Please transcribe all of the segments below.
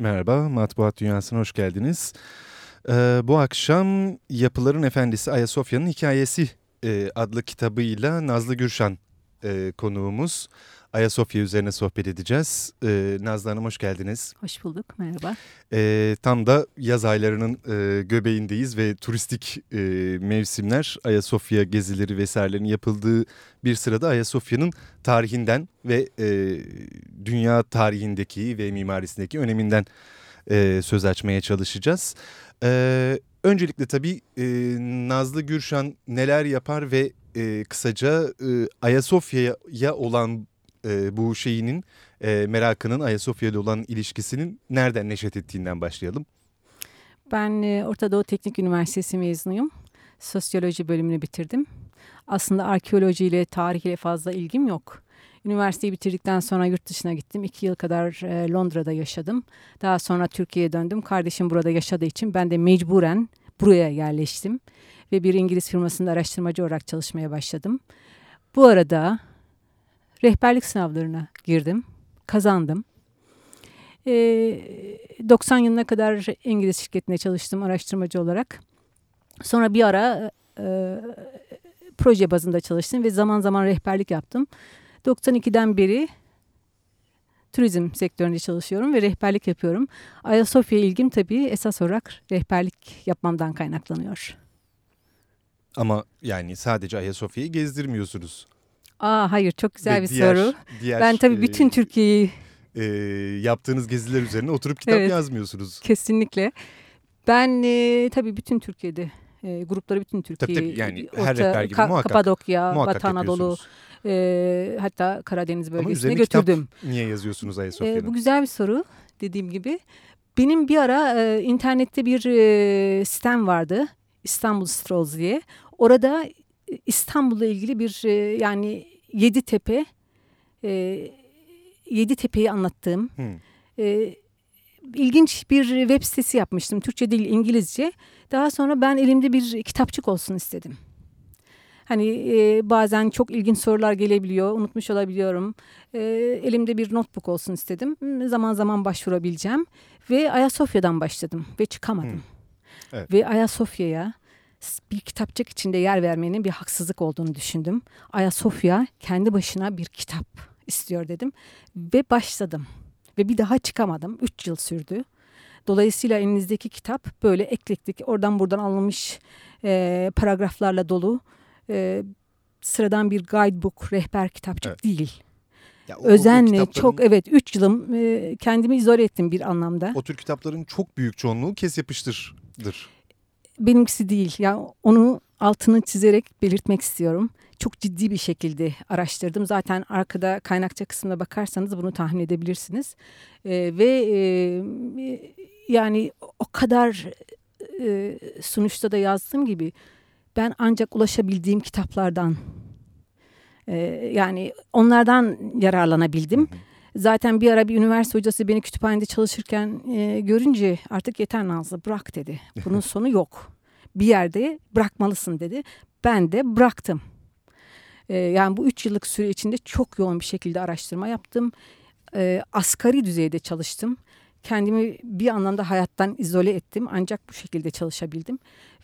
Merhaba, Matbuat Dünyası'na hoş geldiniz. Ee, bu akşam Yapıların Efendisi Ayasofya'nın Hikayesi e, adlı kitabıyla Nazlı Gürşan e, konuğumuz. Ayasofya üzerine sohbet edeceğiz. Ee, Nazlı Hanım hoş geldiniz. Hoş bulduk, merhaba. Ee, tam da yaz aylarının e, göbeğindeyiz ve turistik e, mevsimler Ayasofya gezileri vesairelerinin yapıldığı bir sırada Ayasofya'nın tarihinden ve e, dünya tarihindeki ve mimarisindeki öneminden e, söz açmaya çalışacağız. E, öncelikle tabii e, Nazlı Gürşan neler yapar ve e, kısaca e, Ayasofya'ya olan e, bu şeyinin e, merakının Ayasofya ile olan ilişkisinin nereden neşet ettiğinden başlayalım. Ben e, Orta Doğu Teknik Üniversitesi mezunuyum. Sosyoloji bölümünü bitirdim. Aslında arkeoloji ile tarih ile fazla ilgim yok. Üniversiteyi bitirdikten sonra yurt dışına gittim. İki yıl kadar e, Londra'da yaşadım. Daha sonra Türkiye'ye döndüm. Kardeşim burada yaşadığı için ben de mecburen buraya yerleştim. Ve bir İngiliz firmasında araştırmacı olarak çalışmaya başladım. Bu arada rehberlik sınavlarına girdim. Kazandım. E, 90 yılına kadar İngiliz şirketinde çalıştım araştırmacı olarak. Sonra bir ara e, proje bazında çalıştım ve zaman zaman rehberlik yaptım. 92'den beri turizm sektöründe çalışıyorum ve rehberlik yapıyorum. Ayasofya ilgim tabii esas olarak rehberlik yapmamdan kaynaklanıyor. Ama yani sadece Ayasofya'yı gezdirmiyorsunuz. Aa hayır çok güzel Ve bir diğer, soru. Diğer, ben tabii bütün e, Türkiye'yi e, yaptığınız geziler üzerine oturup kitap evet, yazmıyorsunuz. Kesinlikle. Ben e, tabii bütün Türkiye'de e, grupları bütün Türkiye. Tabii, tabii yani her rehber gibi Ka muhakkak. Kapadokya, Batı Anadolu e, hatta Karadeniz bölgesine götürdüm. Niye yazıyorsunuz Ayasofya'nın? E, bu güzel bir soru dediğim gibi. Benim bir ara e, internette bir e, sitem vardı. İstanbul Strolls diye. Orada İstanbul'la ilgili bir e, yani Yeditepe e, Yeditepe'yi anlattığım hmm. e, ilginç bir web sitesi yapmıştım. Türkçe değil İngilizce. Daha sonra ben elimde bir kitapçık olsun istedim. Hani e, bazen çok ilginç sorular gelebiliyor, unutmuş olabiliyorum. E, elimde bir notebook olsun istedim. Zaman zaman başvurabileceğim. Ve Ayasofya'dan başladım ve çıkamadım. Hmm. Evet. Ve Ayasofya'ya bir kitapçık içinde yer vermenin bir haksızlık olduğunu düşündüm. Ayasofya kendi başına bir kitap istiyor dedim ve başladım. Ve bir daha çıkamadım. Üç yıl sürdü. Dolayısıyla elinizdeki kitap böyle eklektik, oradan buradan alınmış e, paragraflarla dolu e, sıradan bir guidebook, rehber kitapçık evet. değil. Ya o, Özenle o çok evet üç yılım e, kendimi izole ettim bir anlamda. O tür kitapların çok büyük çoğunluğu kes yapıştırdır benimkisi değil. Yani onu altını çizerek belirtmek istiyorum. Çok ciddi bir şekilde araştırdım. Zaten arkada kaynakça kısmına bakarsanız bunu tahmin edebilirsiniz. E, ve e, yani o kadar e, sonuçta da yazdığım gibi ben ancak ulaşabildiğim kitaplardan e, yani onlardan yararlanabildim. Hı hı. Zaten bir ara bir üniversite hocası beni kütüphanede çalışırken e, görünce artık yeter Nazlı bırak dedi. Bunun sonu yok. Bir yerde bırakmalısın dedi. Ben de bıraktım. E, yani bu üç yıllık süre içinde çok yoğun bir şekilde araştırma yaptım. E, asgari düzeyde çalıştım. Kendimi bir anlamda hayattan izole ettim ancak bu şekilde çalışabildim.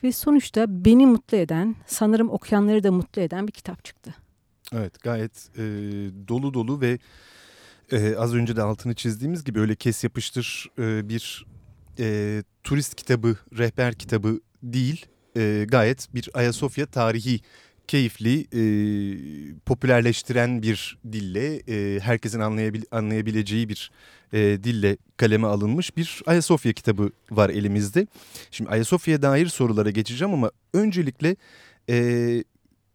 Ve sonuçta beni mutlu eden, sanırım okuyanları da mutlu eden bir kitap çıktı. Evet gayet e, dolu dolu ve e, az önce de altını çizdiğimiz gibi öyle kes yapıştır e, bir e, turist kitabı, rehber kitabı değil. E, gayet bir Ayasofya tarihi keyifli, e, popülerleştiren bir dille, e, herkesin anlayabil anlayabileceği bir e, dille kaleme alınmış bir Ayasofya kitabı var elimizde. Şimdi Ayasofya'ya dair sorulara geçeceğim ama öncelikle e,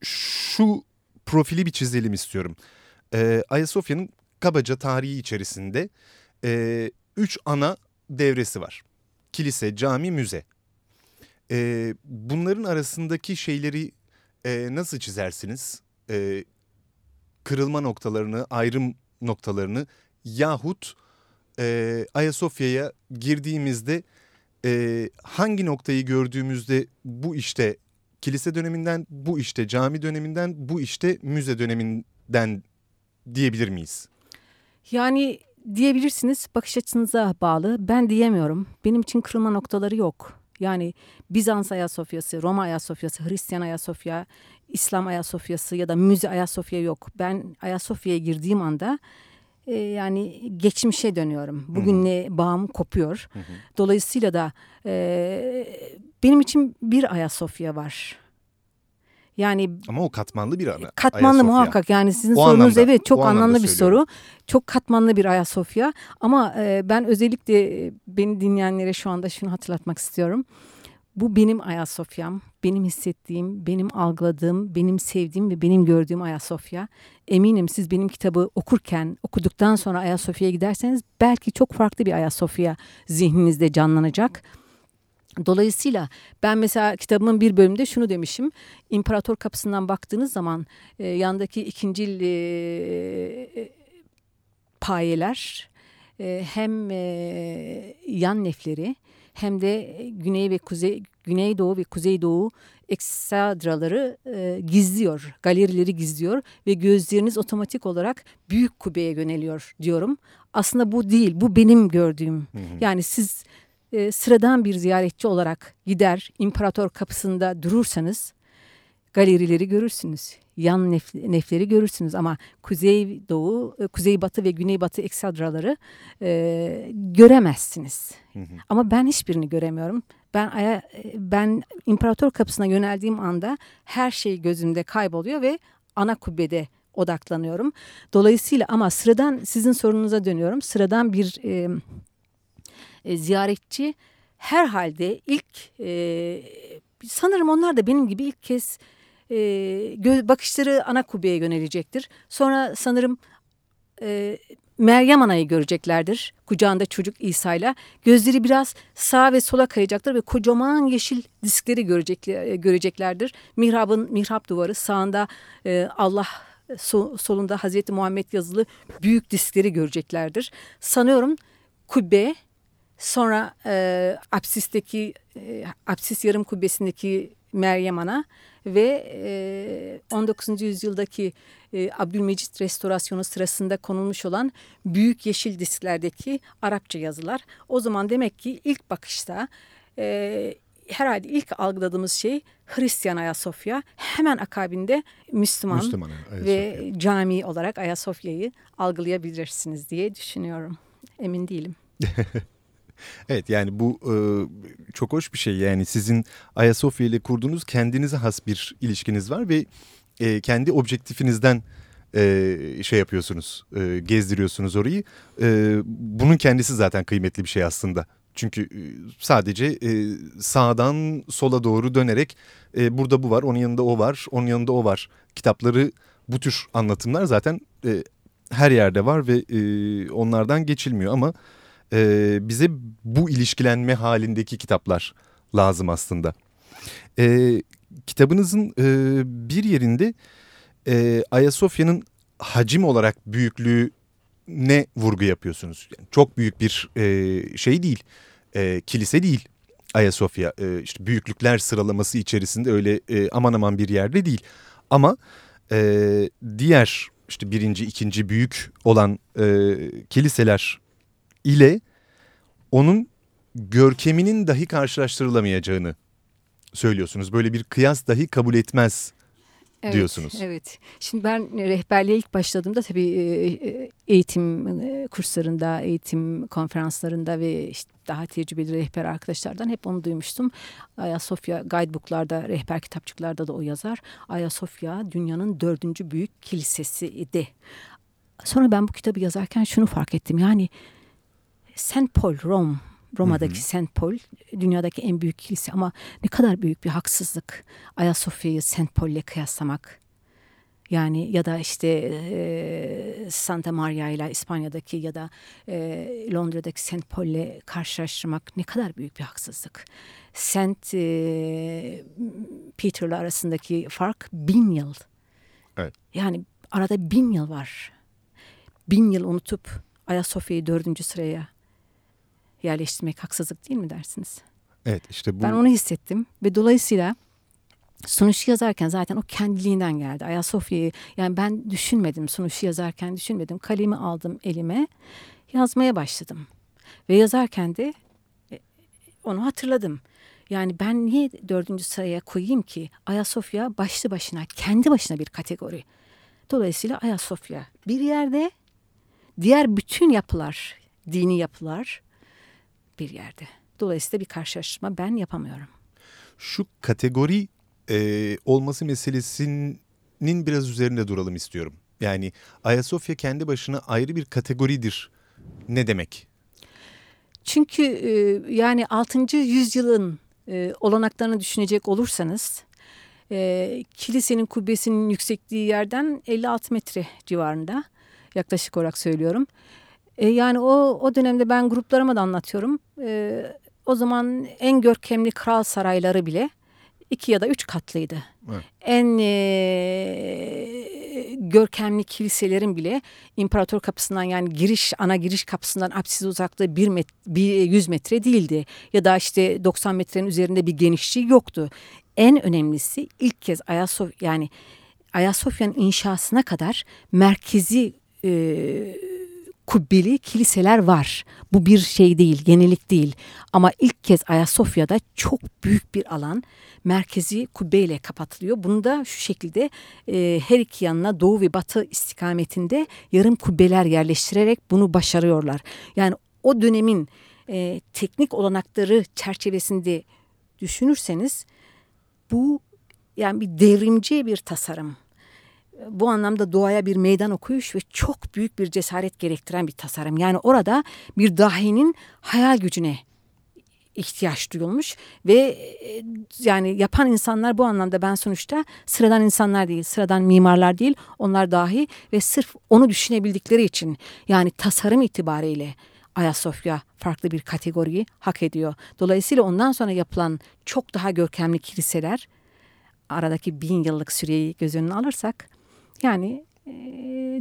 şu profili bir çizelim istiyorum. E, Ayasofya'nın kabaca tarihi içerisinde e, üç ana devresi var. Kilise, cami, müze. E, bunların arasındaki şeyleri e, nasıl çizersiniz? E, kırılma noktalarını, ayrım noktalarını yahut e, Ayasofya'ya girdiğimizde e, hangi noktayı gördüğümüzde bu işte kilise döneminden, bu işte cami döneminden, bu işte müze döneminden diyebilir miyiz? Yani diyebilirsiniz bakış açınıza bağlı. Ben diyemiyorum. Benim için kırılma noktaları yok. Yani Bizans Ayasofya'sı, Roma Ayasofya'sı, Hristiyan Ayasofya, İslam Ayasofya'sı ya da müze Ayasofya yok. Ben Ayasofya'ya girdiğim anda e, yani geçmişe dönüyorum. Bugünle bağım kopuyor. Dolayısıyla da e, benim için bir Ayasofya var. Yani ama o katmanlı bir ana. Katmanlı Ayasofya. muhakkak yani sizin o sorunuz anlamda, evet çok anlamlı bir soru. Çok katmanlı bir Ayasofya ama e, ben özellikle e, beni dinleyenlere şu anda şunu hatırlatmak istiyorum. Bu benim Ayasofya'm, benim hissettiğim, benim algıladığım, benim sevdiğim ve benim gördüğüm Ayasofya. Eminim siz benim kitabı okurken, okuduktan sonra Ayasofya'ya giderseniz belki çok farklı bir Ayasofya zihninizde canlanacak. Dolayısıyla ben mesela kitabımın bir bölümünde şunu demişim. İmparator kapısından baktığınız zaman e, yandaki ikincil e, e, payeler e, hem e, yan nefleri hem de güney ve kuzey güneydoğu ve kuzeydoğu eksadraları e, gizliyor, galerileri gizliyor ve gözleriniz otomatik olarak büyük kubbeye yöneliyor diyorum. Aslında bu değil, bu benim gördüğüm. Hı hı. Yani siz e, sıradan bir ziyaretçi olarak gider imparator kapısında durursanız galerileri görürsünüz. Yan nef nefleri görürsünüz ama kuzey doğu, e, kuzey batı ve güney batı eksadraları e, göremezsiniz. Hı hı. Ama ben hiçbirini göremiyorum. Ben aya, ben imparator kapısına yöneldiğim anda her şey gözümde kayboluyor ve ana kubbede odaklanıyorum. Dolayısıyla ama sıradan sizin sorunuza dönüyorum. Sıradan bir e, e, ziyaretçi herhalde ilk e, sanırım onlar da benim gibi ilk kez e, bakışları ana kubbeye yönelecektir. Sonra sanırım e, Meryem Ana'yı göreceklerdir. Kucağında çocuk İsa'yla. Gözleri biraz sağa ve sola kayacaktır ve kocaman yeşil diskleri görecekler, e, göreceklerdir. Mihrabın mihrap duvarı sağında Allah solunda Hazreti Muhammed yazılı büyük diskleri göreceklerdir. Sanıyorum kubbe Sonra e, apsisteki e, apsis yarım kubbesindeki Meryem Ana ve e, 19. yüzyıldaki e, Abdülmecit restorasyonu sırasında konulmuş olan büyük yeşil disklerdeki Arapça yazılar. O zaman demek ki ilk bakışta e, herhalde ilk algıladığımız şey Hristiyan Ayasofya. Hemen akabinde Müslüman, Müslüman ve cami olarak Ayasofya'yı algılayabilirsiniz diye düşünüyorum. Emin değilim. Evet yani bu e, çok hoş bir şey yani sizin Ayasofya ile kurduğunuz kendinize has bir ilişkiniz var ve e, kendi objektifinizden e, şey yapıyorsunuz e, gezdiriyorsunuz orayı. E, bunun kendisi zaten kıymetli bir şey aslında. Çünkü e, sadece e, sağdan sola doğru dönerek e, burada bu var, onun yanında o var, onun yanında o var. Kitapları bu tür anlatımlar zaten her yerde var ve onlardan geçilmiyor ama e, bize bu ilişkilenme halindeki kitaplar lazım aslında. E, kitabınızın e, bir yerinde e, Ayasofya'nın hacim olarak büyüklüğü ne vurgu yapıyorsunuz? Yani çok büyük bir e, şey değil, e, kilise değil Ayasofya. E, işte büyüklükler sıralaması içerisinde öyle e, aman aman bir yerde değil. Ama e, diğer işte birinci, ikinci büyük olan e, kiliseler ile onun görkeminin dahi karşılaştırılamayacağını söylüyorsunuz. Böyle bir kıyas dahi kabul etmez evet, diyorsunuz. Evet. Şimdi ben rehberliğe ilk başladığımda tabii e, e, eğitim e, kurslarında, eğitim konferanslarında ve işte daha tecrübeli rehber arkadaşlardan hep onu duymuştum. Ayasofya guidebooklarda, rehber kitapçıklarda da o yazar. Ayasofya dünyanın dördüncü büyük kilisesi idi. Sonra ben bu kitabı yazarken şunu fark ettim. Yani Saint Paul, Rom, Roma'daki Saint Paul dünyadaki en büyük kilise ama ne kadar büyük bir haksızlık Ayasofya'yı Saint Paul ile kıyaslamak. Yani ya da işte e, Santa Maria ile İspanya'daki ya da e, Londra'daki Saint Paul ile karşılaştırmak ne kadar büyük bir haksızlık. Saint e, Peter'la arasındaki fark bin yıl. Evet. Yani arada bin yıl var. Bin yıl unutup Ayasofya'yı dördüncü sıraya yerleştirmek haksızlık değil mi dersiniz? Evet işte bu. Ben onu hissettim ve dolayısıyla sunuşu yazarken zaten o kendiliğinden geldi. Ayasofya'yı yani ben düşünmedim sunuşu yazarken düşünmedim. Kalemi aldım elime. yazmaya başladım. Ve yazarken de e, onu hatırladım. Yani ben niye dördüncü sıraya koyayım ki Ayasofya başlı başına kendi başına bir kategori. Dolayısıyla Ayasofya bir yerde diğer bütün yapılar, dini yapılar bir yerde. Dolayısıyla bir karşılaştırma ben yapamıyorum. Şu kategori e, olması meselesinin biraz üzerinde duralım istiyorum. Yani Ayasofya kendi başına ayrı bir kategoridir. Ne demek? Çünkü e, yani 6. yüzyılın e, olanaklarını düşünecek olursanız e, kilisenin kubbesinin yüksekliği yerden 56 metre civarında yaklaşık olarak söylüyorum. E, yani o, o dönemde ben gruplarıma da anlatıyorum. E, o zaman en görkemli kral sarayları bile iki ya da üç katlıydı. Evet. En e, görkemli kiliselerin bile imparator kapısından yani giriş ana giriş kapısından apsiz uzaklığı bir, met, bir 100 metre değildi. Ya da işte 90 metrenin üzerinde bir genişliği yoktu. En önemlisi ilk kez Ayasofya yani Ayasofya'nın inşasına kadar merkezi e, kubbeli kiliseler var. Bu bir şey değil, yenilik değil. Ama ilk kez Ayasofya'da çok büyük bir alan merkezi kubbeyle kapatılıyor. Bunu da şu şekilde e, her iki yanına doğu ve batı istikametinde yarım kubbeler yerleştirerek bunu başarıyorlar. Yani o dönemin e, teknik olanakları çerçevesinde düşünürseniz bu yani bir devrimci bir tasarım bu anlamda doğaya bir meydan okuyuş ve çok büyük bir cesaret gerektiren bir tasarım. Yani orada bir dahinin hayal gücüne ihtiyaç duyulmuş ve e, yani yapan insanlar bu anlamda ben sonuçta sıradan insanlar değil, sıradan mimarlar değil, onlar dahi ve sırf onu düşünebildikleri için yani tasarım itibariyle Ayasofya farklı bir kategoriyi hak ediyor. Dolayısıyla ondan sonra yapılan çok daha görkemli kiliseler aradaki bin yıllık süreyi göz önüne alırsak yani e,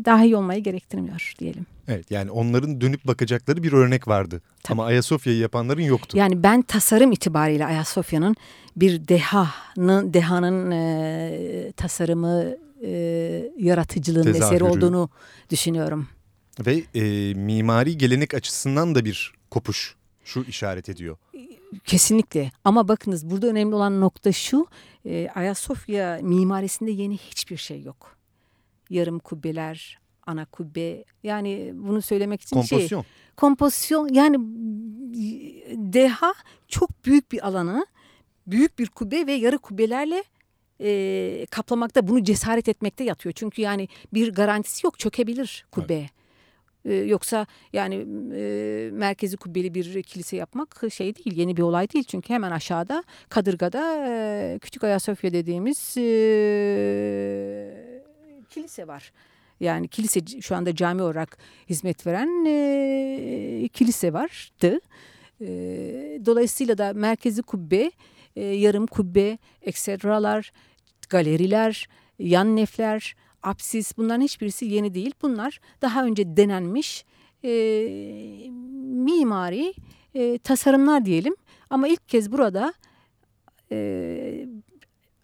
daha iyi olmayı gerektirmiyor diyelim. Evet yani onların dönüp bakacakları bir örnek vardı. Tabii. Ama Ayasofya'yı yapanların yoktu. Yani ben tasarım itibariyle Ayasofya'nın bir dehanın dehanın e, tasarımı e, yaratıcılığın Tezahürü. eseri olduğunu düşünüyorum. Ve e, mimari gelenek açısından da bir kopuş şu işaret ediyor. Kesinlikle ama bakınız burada önemli olan nokta şu e, Ayasofya mimarisinde yeni hiçbir şey yok yarım kubbeler, ana kubbe. Yani bunu söylemek için kompozisyon. şey. Kompozisyon. Yani deha çok büyük bir alanı büyük bir kubbe ve yarı kubbelerle e, kaplamakta bunu cesaret etmekte yatıyor. Çünkü yani bir garantisi yok çökebilir kubbe. Evet. Yoksa yani e, merkezi kubbeli bir kilise yapmak şey değil, yeni bir olay değil. Çünkü hemen aşağıda Kadırga'da e, Küçük Ayasofya dediğimiz e, kilise var. Yani kilise şu anda cami olarak hizmet veren e, kilise vardı. E, dolayısıyla da merkezi kubbe, e, yarım kubbe, eksedralar, galeriler, yan nefler, apsis bunların hiçbirisi yeni değil. Bunlar daha önce denenmiş e, mimari e, tasarımlar diyelim. Ama ilk kez burada e,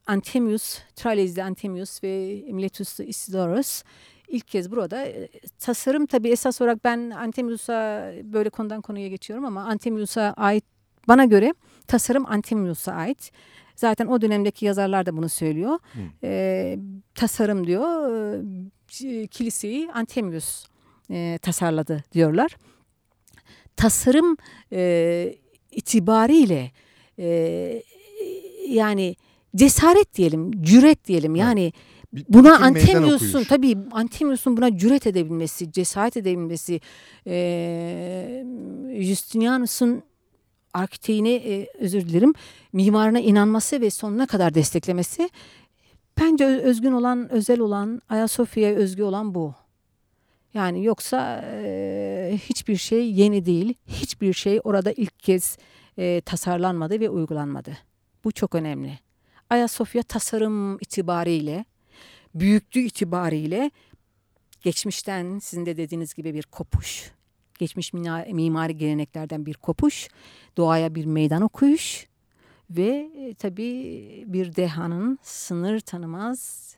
Antemius, Trales'de Antemius ve Miletus Isidorus ilk kez burada. E, tasarım tabii esas olarak ben Antemius'a böyle konudan konuya geçiyorum ama Antemius'a ait bana göre tasarım Antemius'a ait. Zaten o dönemdeki yazarlar da bunu söylüyor. Hmm. E, tasarım diyor e, kiliseyi Antemius e, tasarladı diyorlar. Tasarım e, itibariyle e, yani cesaret diyelim, cüret diyelim. Yani evet. buna Antemius'un tabii Antemius'un buna cüret edebilmesi, cesaret edebilmesi, e, Justinianus'un arkiteğine e, özür dilerim mimarına inanması ve sonuna kadar desteklemesi bence özgün olan, özel olan, Ayasofya'ya özgü olan bu. Yani yoksa e, hiçbir şey yeni değil. Hiçbir şey orada ilk kez e, tasarlanmadı ve uygulanmadı. Bu çok önemli. Ayasofya tasarım itibariyle, büyüklüğü itibariyle geçmişten sizin de dediğiniz gibi bir kopuş. Geçmiş mimari geleneklerden bir kopuş, doğaya bir meydan okuyuş ve e, tabii bir dehanın sınır tanımaz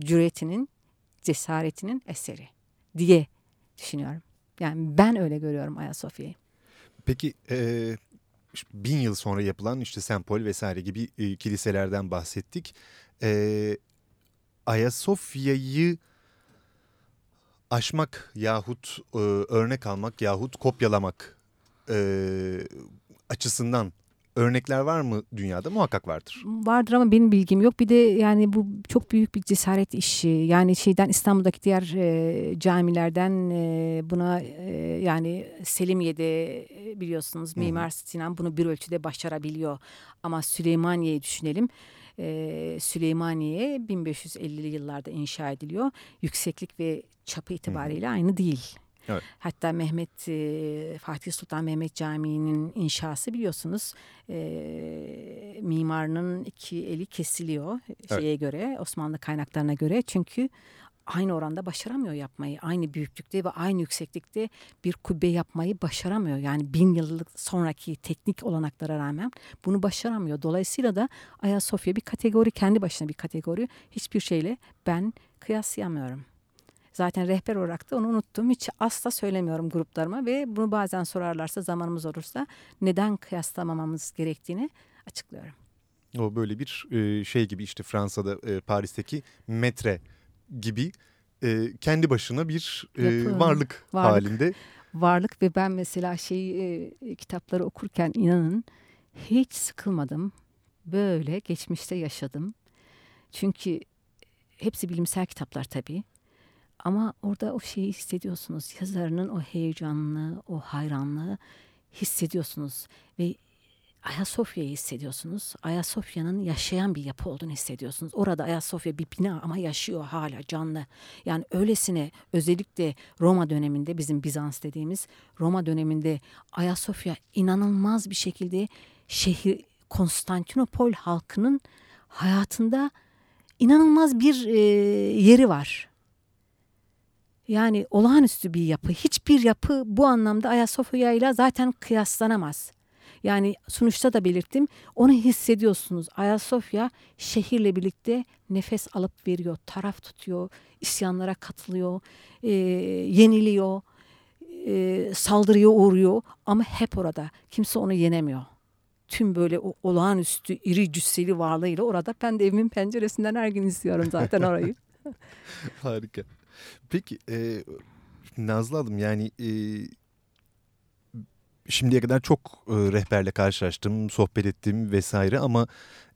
cüretinin, cesaretinin eseri diye düşünüyorum. Yani ben öyle görüyorum Ayasofya'yı. Peki e, bin yıl sonra yapılan işte. Paul vesaire gibi e, kiliselerden bahsettik. E, Ayasofya'yı aşmak yahut e, örnek almak yahut kopyalamak e, açısından örnekler var mı dünyada? Muhakkak vardır. Vardır ama benim bilgim yok. Bir de yani bu çok büyük bir cesaret işi. Yani şeyden İstanbul'daki diğer e, camilerden e, buna e, yani Selimiye'de e, biliyorsunuz Mimar Sinan bunu bir ölçüde başarabiliyor. Ama Süleymaniye'yi düşünelim. Ee, Süleymaniye 1550'li yıllarda inşa ediliyor. Yükseklik ve çapı itibariyle hı hı. aynı değil. Evet. Hatta Mehmet e, Fatih Sultan Mehmet Camii'nin inşası biliyorsunuz e, mimarının iki eli kesiliyor şeye evet. göre Osmanlı kaynaklarına göre çünkü aynı oranda başaramıyor yapmayı. Aynı büyüklükte ve aynı yükseklikte bir kubbe yapmayı başaramıyor. Yani bin yıllık sonraki teknik olanaklara rağmen bunu başaramıyor. Dolayısıyla da Ayasofya bir kategori kendi başına bir kategori. Hiçbir şeyle ben kıyaslayamıyorum. Zaten rehber olarak da onu unuttum. Hiç asla söylemiyorum gruplarıma ve bunu bazen sorarlarsa zamanımız olursa neden kıyaslamamamız gerektiğini açıklıyorum. O böyle bir e, şey gibi işte Fransa'da e, Paris'teki metre gibi e, kendi başına bir Yapı, varlık, varlık halinde. Varlık ve ben mesela şey kitapları okurken inanın hiç sıkılmadım. Böyle geçmişte yaşadım. Çünkü hepsi bilimsel kitaplar tabii. Ama orada o şeyi hissediyorsunuz. Yazarının o heyecanını, o hayranlığı hissediyorsunuz. Ve Ayasofya'yı hissediyorsunuz. Ayasofya'nın yaşayan bir yapı olduğunu hissediyorsunuz. Orada Ayasofya bir bina ama yaşıyor hala canlı. Yani öylesine özellikle Roma döneminde bizim Bizans dediğimiz Roma döneminde Ayasofya inanılmaz bir şekilde şehir Konstantinopol halkının hayatında inanılmaz bir e, yeri var. Yani olağanüstü bir yapı. Hiçbir yapı bu anlamda Ayasofya ile zaten kıyaslanamaz. Yani sonuçta da belirttim. Onu hissediyorsunuz. Ayasofya şehirle birlikte nefes alıp veriyor, taraf tutuyor, isyanlara katılıyor, e, yeniliyor, e, saldırıya uğruyor ama hep orada. Kimse onu yenemiyor. Tüm böyle o olağanüstü iri cüsseli varlığıyla orada. Ben de evimin penceresinden her gün izliyorum zaten orayı. Harika. Peki e, Nazlı Hanım yani e, şimdiye kadar çok e, rehberle karşılaştım, sohbet ettim vesaire ama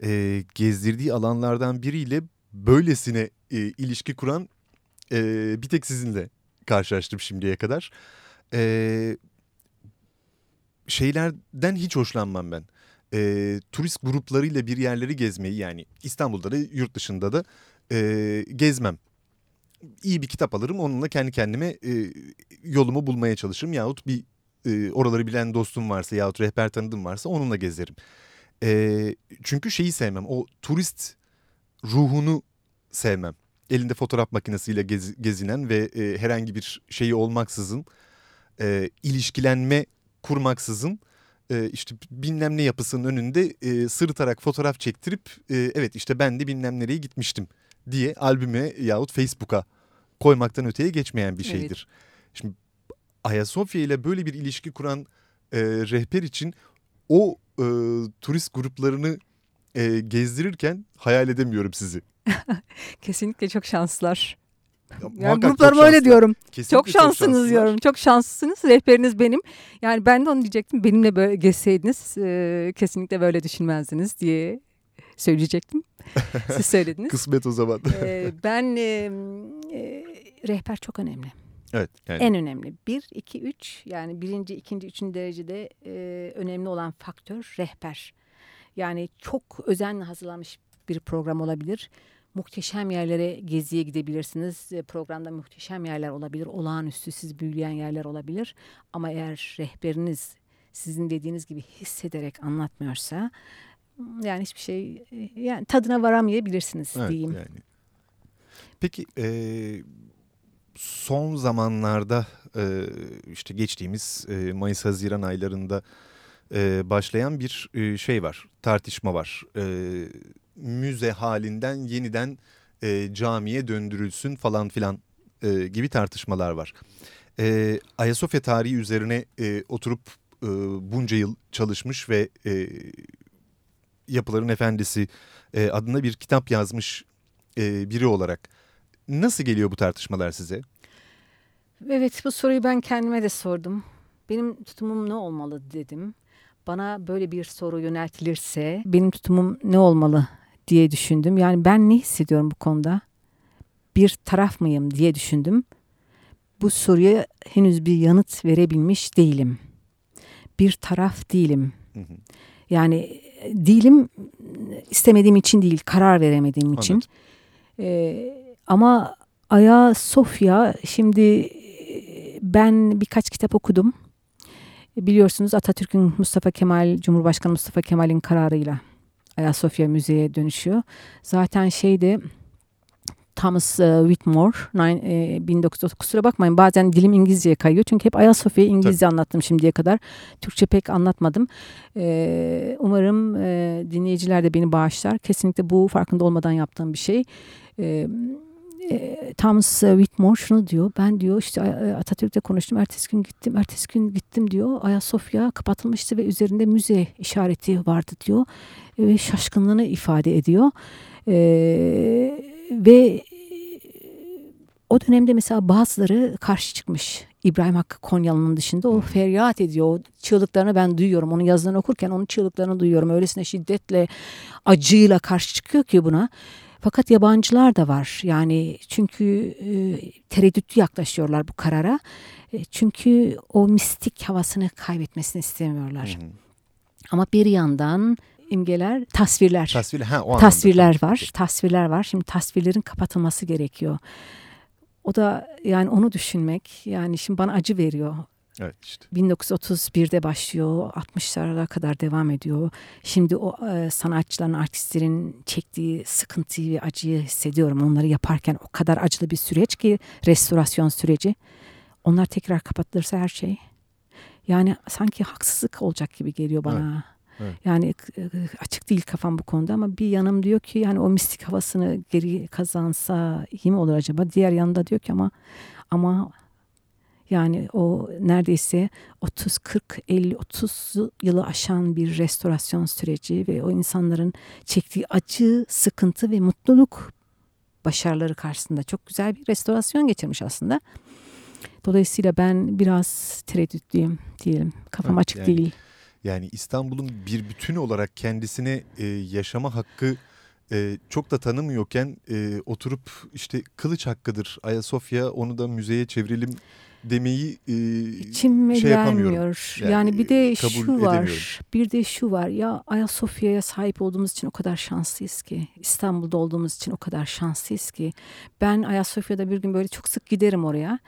e, gezdirdiği alanlardan biriyle böylesine e, ilişki kuran e, bir tek sizinle karşılaştım şimdiye kadar. E, şeylerden hiç hoşlanmam ben. E, turist gruplarıyla bir yerleri gezmeyi yani İstanbul'da da yurt dışında da e, gezmem iyi bir kitap alırım onunla kendi kendime e, yolumu bulmaya çalışırım yahut bir e, oraları bilen dostum varsa yahut rehber tanıdığım varsa onunla gezerim. E, çünkü şeyi sevmem o turist ruhunu sevmem. Elinde fotoğraf makinesiyle gez, gezinen ve e, herhangi bir şeyi olmaksızın e, ilişkilenme kurmaksızın e, işte bilmem ne yapısının önünde e, sırıtarak fotoğraf çektirip e, evet işte ben de bilmem nereye gitmiştim diye albüme yahut Facebook'a koymaktan öteye geçmeyen bir şeydir. Evet. Şimdi Ayasofya ile böyle bir ilişki kuran e, rehber için o e, turist gruplarını e, gezdirirken hayal edemiyorum sizi. Kesinlikle çok şanslılar. yani gruplarıma öyle diyorum. Kesinlikle çok şanslısınız çok diyorum. Çok şanslısınız. Rehberiniz benim. Yani ben de onu diyecektim. Benimle böyle gezseydiniz e, kesinlikle böyle düşünmezdiniz diye söyleyecektim. Siz söylediniz. Kısmet o zaman. ee, ben e, e, rehber çok önemli. Evet. Yani. En önemli. Bir, iki, üç yani birinci, ikinci, üçüncü derecede e, önemli olan faktör rehber. Yani çok özenle hazırlanmış bir program olabilir. Muhteşem yerlere geziye gidebilirsiniz. E, programda muhteşem yerler olabilir. Olağanüstü sizi büyüleyen yerler olabilir. Ama eğer rehberiniz sizin dediğiniz gibi hissederek anlatmıyorsa yani hiçbir şey yani tadına varamayabilirsiniz evet, diyeyim. Yani. Peki e, son zamanlarda e, işte geçtiğimiz e, Mayıs-Haziran aylarında e, başlayan bir e, şey var, tartışma var. E, müze halinden yeniden e, camiye döndürülsün falan filan e, gibi tartışmalar var. e, Ayasofya tarihi üzerine e, oturup e, bunca yıl çalışmış ve e, Yapıların Efendisi e, adına bir kitap yazmış e, biri olarak nasıl geliyor bu tartışmalar size? Evet bu soruyu ben kendime de sordum. Benim tutumum ne olmalı dedim. Bana böyle bir soru yöneltilirse benim tutumum ne olmalı diye düşündüm. Yani ben ne hissediyorum bu konuda? Bir taraf mıyım diye düşündüm. Bu soruya henüz bir yanıt verebilmiş değilim. Bir taraf değilim. Yani değilim istemediğim için değil, karar veremediğim için. Ee, ama Aya Sofya şimdi ben birkaç kitap okudum. Biliyorsunuz Atatürk'ün Mustafa Kemal, Cumhurbaşkanı Mustafa Kemal'in kararıyla Ayasofya Müze'ye dönüşüyor. Zaten şeyde Thomas uh, Whitmore nine, e, 1930 kusura bakmayın bazen dilim İngilizceye kayıyor çünkü hep Ayasofya'yı İngilizce Tabii. anlattım şimdiye kadar. Türkçe pek anlatmadım. E, umarım e, dinleyiciler de beni bağışlar. Kesinlikle bu farkında olmadan yaptığım bir şey. E, e, Thomas Whitmore şunu diyor. Ben diyor işte e, Atatürk'le konuştum. Ertesi gün gittim. Ertesi gün gittim diyor. Ayasofya kapatılmıştı ve üzerinde müze işareti vardı diyor. E, ve şaşkınlığını ifade ediyor. E, ve o dönemde mesela bazıları karşı çıkmış. İbrahim Hakkı Konyalı'nın dışında o feryat ediyor. O çığlıklarını ben duyuyorum. Onun yazılarını okurken onun çığlıklarını duyuyorum. Öylesine şiddetle, acıyla karşı çıkıyor ki buna. Fakat yabancılar da var. Yani çünkü e, tereddütlü yaklaşıyorlar bu karara. E, çünkü o mistik havasını kaybetmesini istemiyorlar. Hı hı. Ama bir yandan imgeler, tasvirler. Tasvir, ha, o tasvirler var. Tasvirler var. Şimdi tasvirlerin kapatılması gerekiyor. O da yani onu düşünmek yani şimdi bana acı veriyor. Evet işte. 1931'de başlıyor, 60'lara kadar devam ediyor. Şimdi o e, sanatçıların, artistlerin çektiği sıkıntıyı ve acıyı hissediyorum. Onları yaparken o kadar acılı bir süreç ki restorasyon süreci. Onlar tekrar kapatılırsa her şey. Yani sanki haksızlık olacak gibi geliyor bana. Evet. Evet. Yani açık değil kafam bu konuda ama bir yanım diyor ki yani o mistik havasını geri kazansa iyi mi olur acaba? Diğer yanında diyor ki ama ama yani o neredeyse 30, 40, 50, 30 yılı aşan bir restorasyon süreci ve o insanların çektiği acı, sıkıntı ve mutluluk başarıları karşısında çok güzel bir restorasyon geçirmiş aslında. Dolayısıyla ben biraz tereddütlüyüm diyelim. Kafam evet, açık yani, değil. Yani İstanbul'un bir bütün olarak kendisine e, yaşama hakkı e, çok da tanımıyorken e, oturup işte kılıç hakkıdır Ayasofya onu da müzeye çevirelim demeyi e, İçime şey yapamıyorum. Yani, yani bir de şu var. Bir de şu var. Ya Ayasofya'ya sahip olduğumuz için o kadar şanslıyız ki. İstanbul'da olduğumuz için o kadar şanslıyız ki. Ben Ayasofya'da bir gün böyle çok sık giderim oraya.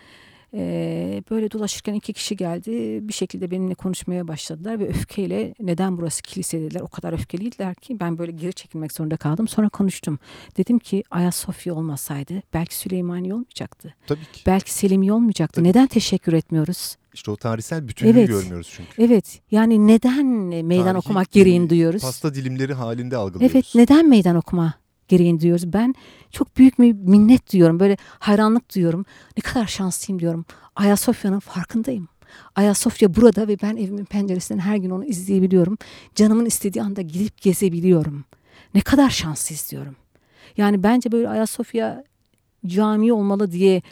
Ee, böyle dolaşırken iki kişi geldi. Bir şekilde benimle konuşmaya başladılar ve öfkeyle neden burası kilise dediler. O kadar öfkeliydiler ki ben böyle geri çekilmek zorunda kaldım. Sonra konuştum. Dedim ki Ayasofya olmasaydı belki Süleymaniye olmayacaktı. Tabii ki. Belki Selimiye olmayacaktı. Tabii. Neden teşekkür etmiyoruz? İşte o tarihsel bütünlüğü evet, görmüyoruz çünkü. Evet. Yani neden meydan Tarihi, okumak gereğini duyuyoruz? Pasta dilimleri halinde algılıyoruz. Evet. Neden meydan okuma gereğini duyuyoruz. Ben çok büyük bir minnet duyuyorum. Böyle hayranlık duyuyorum. Ne kadar şanslıyım diyorum. Ayasofya'nın farkındayım. Ayasofya burada ve ben evimin penceresinden her gün onu izleyebiliyorum. Canımın istediği anda gidip gezebiliyorum. Ne kadar şanslıyız diyorum. Yani bence böyle Ayasofya cami olmalı diye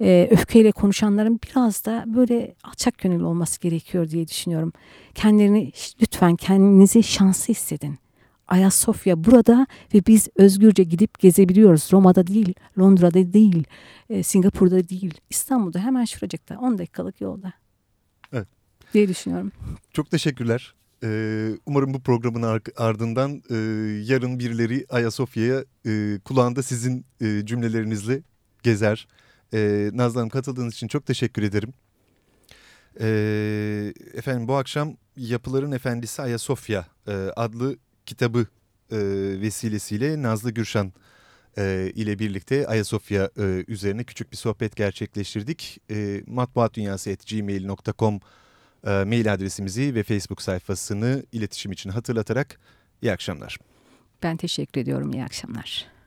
e, öfkeyle konuşanların biraz da böyle alçak gönüllü olması gerekiyor diye düşünüyorum. Kendilerini lütfen kendinizi şanslı hissedin. Ayasofya burada ve biz özgürce gidip gezebiliyoruz. Roma'da değil, Londra'da değil, e, Singapur'da değil, İstanbul'da hemen şuracıkta 10 dakikalık yolda. Evet. Diye düşünüyorum. Çok teşekkürler. Ee, umarım bu programın ardından e, yarın birileri Ayasofya'ya e, kulağında sizin e, cümlelerinizle gezer. E, Nazlı Hanım katıldığınız için çok teşekkür ederim. E, efendim bu akşam Yapıların Efendisi Ayasofya e, adlı kitabı e, vesilesiyle Nazlı Gürşan e, ile birlikte Ayasofya e, üzerine küçük bir sohbet gerçekleştirdik. E, matbuatdunyası.gmail.com e, mail adresimizi ve Facebook sayfasını iletişim için hatırlatarak iyi akşamlar. Ben teşekkür ediyorum. İyi akşamlar.